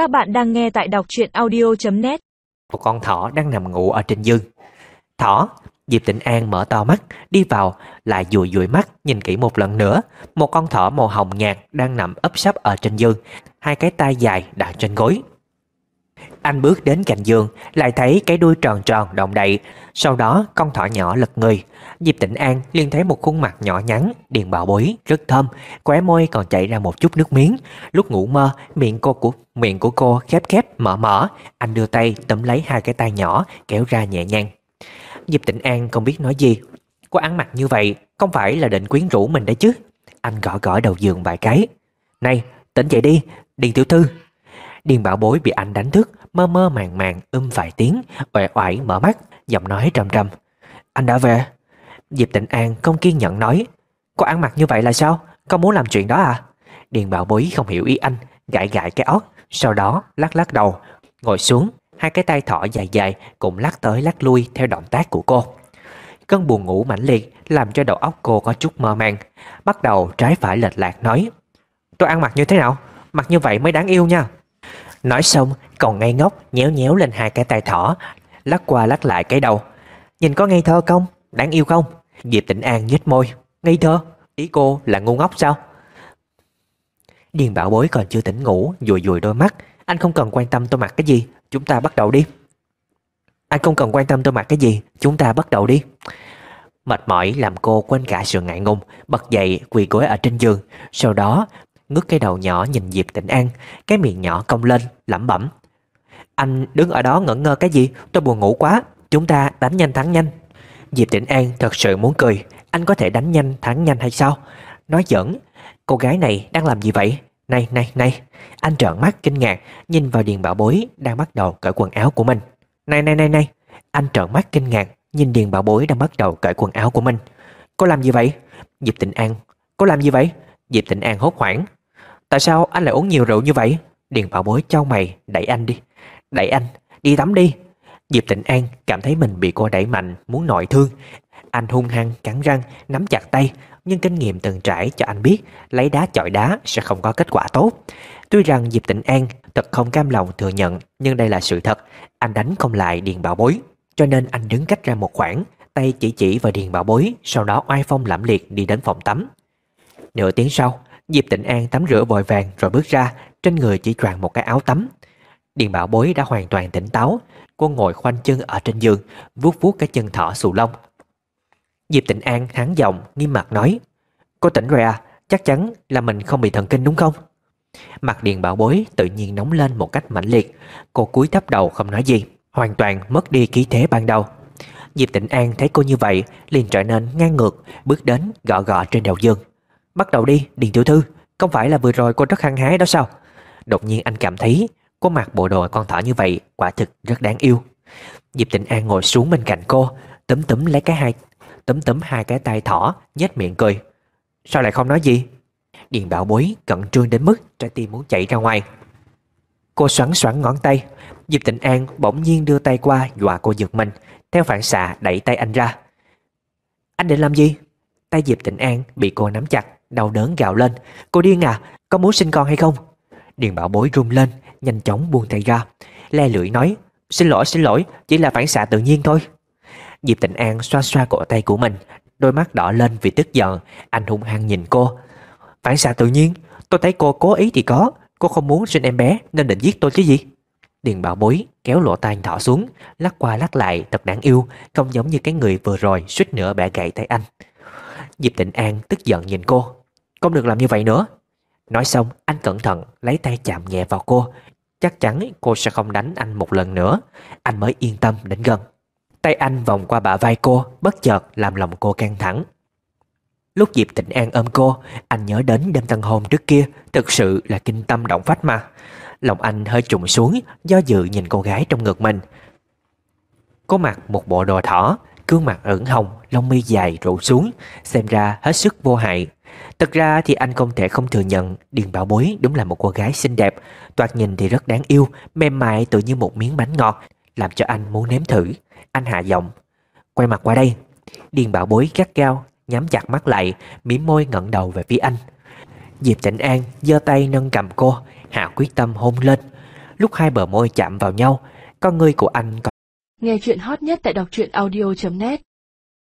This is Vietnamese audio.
Các bạn đang nghe tại đọc truyện audio.net Một con thỏ đang nằm ngủ ở trên giường. Thỏ, Diệp Tịnh An mở to mắt, Đi vào, Lại dụi dụi mắt, Nhìn kỹ một lần nữa. Một con thỏ màu hồng nhạt Đang nằm ấp sấp ở trên giường. Hai cái tay dài đặt trên gối. Anh bước đến cạnh giường Lại thấy cái đuôi tròn tròn động đậy. Sau đó, con thỏ nhỏ lật người. Diệp Tịnh An liền thấy một khuôn mặt nhỏ nhắn, Điền bảo bối, rất thơm, Khóe môi còn chảy ra một chút nước miếng. Lúc ngủ mơ, miệng cô của, miệng của cô khép khép, mở mở. Anh đưa tay tấm lấy hai cái tay nhỏ, Kéo ra nhẹ nhàng. Diệp Tịnh An không biết nói gì. Cô ăn mặc như vậy, Không phải là định quyến rũ mình đấy chứ. Anh gõ gõ đầu giường vài cái. Này, tỉnh dậy đi, Điền tiểu thư. Điền bảo bối bị anh đánh thức Mơ mơ màng màng um vài tiếng oẻ oải mở mắt Giọng nói trầm trầm. Anh đã về. Diệp Tịnh An không kiên nhẫn nói Cô ăn mặc như vậy là sao? Có muốn làm chuyện đó à? Điền bảo bối không hiểu ý anh Gãi gãi cái ót, Sau đó lắc lắc đầu Ngồi xuống Hai cái tay thỏ dài dài Cũng lắc tới lắc lui theo động tác của cô. Cơn buồn ngủ mãnh liệt Làm cho đầu óc cô có chút mơ màng Bắt đầu trái phải lệch lạc nói Tôi ăn mặc như thế nào? Mặc như vậy mới đáng yêu nha. Nói xong còn ngây ngốc, nhéo nhéo lên hai cái tay thỏ, Lắc qua lắc lại cái đầu. Nhìn có ngây thơ không? Đáng yêu không? Diệp tĩnh An nhếch môi. Ngây thơ? Ý cô là ngu ngốc sao? Điền bảo bối còn chưa tỉnh ngủ Dùi dùi đôi mắt. Anh không cần quan tâm tôi mặc cái gì, Chúng ta bắt đầu đi. Anh không cần quan tâm tôi mặc cái gì, Chúng ta bắt đầu đi. Mệt mỏi làm cô quên cả sự ngại ngùng, Bật dậy quỳ gối ở trên giường. Sau đó ngước cái đầu nhỏ nhìn Diệp Tịnh An, Cái miệng nhỏ cong lên, lẩm bẩm. Anh đứng ở đó ngẩn ngơ cái gì? Tôi buồn ngủ quá, Chúng ta đánh nhanh thắng nhanh. Diệp Tịnh An thật sự muốn cười. Anh có thể đánh nhanh thắng nhanh hay sao? Nói giỡn, Cô gái này đang làm gì vậy? Này này này. Anh trợn mắt kinh ngạc, Nhìn vào Điền Bảo Bối Đang bắt đầu cởi quần áo của mình. Này này này này. Anh trợn mắt kinh ngạc, Nhìn Điền Bảo Bối đang bắt đầu cởi quần áo của mình. Cô làm gì vậy? Diệp Tịnh An. Cô làm gì vậy? Diệp Tịnh An hốt hoảng. Tại sao anh lại uống nhiều rượu như vậy? Điền Bảo Bối trao mày. Đẩy anh đi. Đẩy anh. Đi tắm đi. Diệp Tịnh An cảm thấy mình bị cô đẩy mạnh, Muốn nội thương. Anh hung hăng, cắn răng, Nắm chặt tay. Nhưng kinh nghiệm từng trải cho anh biết, Lấy đá chọi đá sẽ không có kết quả tốt. Tuy rằng Diệp Tịnh An thật không cam lòng thừa nhận, Nhưng đây là sự thật. Anh đánh không lại Điền Bảo Bối. Cho nên anh đứng cách ra một khoảng, Tay chỉ chỉ vào Điền Bảo Bối, Sau đó oai phong lãm liệt đi đến phòng tắm. Nửa tiếng sau Diệp Tịnh An tắm rửa vội vàng rồi bước ra, Trên người chỉ choàng một cái áo tắm. Điền Bảo Bối đã hoàn toàn tỉnh táo, Cô ngồi khoanh chân ở trên giường, vuốt vuốt cái chân thỏ xù lông. Diệp Tịnh An hắng giọng, nghiêm mặt nói, Cô tỉnh rồi à Chắc chắn là mình không bị thần kinh đúng không? Mặt Điền Bảo Bối tự nhiên nóng lên một cách mãnh liệt, Cô cúi thấp đầu không nói gì, Hoàn toàn mất đi khí thế ban đầu. Diệp Tịnh An thấy cô như vậy liền trở nên ngang ngược, Bước đến gõ gõ trên đầu giường. Bắt đầu đi, Điền Tiểu Thư. Không phải là vừa rồi cô rất hăng hái đó sao? Đột nhiên anh cảm thấy Cô mặc bộ đồ con thỏ như vậy Quả thực rất đáng yêu. Diệp Tịnh An ngồi xuống bên cạnh cô Tấm tấm lấy cái hai Tấm tấm hai cái tay thỏ, nhếch miệng cười. Sao lại không nói gì? Điền bảo bối cận trương đến mức Trái tim muốn chạy ra ngoài. Cô xoắn xoắn ngón tay. Diệp Tịnh An bỗng nhiên đưa tay qua Dọa cô giật mình, Theo phản xạ đẩy tay anh ra. Anh định làm gì? Tay Diệp Tịnh An bị cô nắm chặt. Đau đớn gào lên. Cô điên à Có muốn sinh con hay không? Điền bảo bối run lên, Nhanh chóng buông tay ra, Le lưỡi nói, Xin lỗi xin lỗi, Chỉ là phản xạ tự nhiên thôi. Diệp Tịnh An xoa xoa cổ tay của mình, Đôi mắt đỏ lên vì tức giận. Anh hung hăng nhìn cô. Phản xạ tự nhiên? Tôi thấy cô cố ý thì có, Cô không muốn sinh em bé Nên định giết tôi chứ gì? Điền bảo bối kéo lỗ tai thỏ xuống, Lắc qua lắc lại, thật đáng yêu, Không giống như cái người vừa rồi suýt nữa bẻ gãy tay anh. Diệp Tịnh An tức giận nhìn cô. Không được làm như vậy nữa. Nói xong, anh cẩn thận lấy tay chạm nhẹ vào cô. Chắc chắn cô sẽ không đánh anh một lần nữa. Anh mới yên tâm đến gần. Tay anh vòng qua bả vai cô, Bất chợt làm lòng cô căng thẳng. Lúc Diệp Tịnh An ôm cô, Anh nhớ đến đêm tân hôn trước kia, Thực sự là kinh tâm động phách mà. Lòng anh hơi trùng xuống, Do dự nhìn cô gái trong ngực mình. Cô mặc một bộ đồ thỏ cương mặt ửng hồng, Lông mi dài rủ xuống, Xem ra hết sức vô hại. Thật ra thì anh không thể không thừa nhận Điền Bảo Bối đúng là một cô gái xinh đẹp Toạt nhìn thì rất đáng yêu Mềm mại tự như một miếng bánh ngọt Làm cho anh muốn nếm thử. Anh hạ giọng Quay mặt qua đây. Điền Bảo Bối gắt cao Nhắm chặt mắt lại Mím môi ngẩng đầu về phía anh. Diệp Tịnh An giơ tay nâng cầm cô Hạ quyết tâm hôn lên. Lúc hai bờ môi chạm vào nhau, con ngươi của anh còn Nghe chuyện hot nhất tại đọc truyện audio.net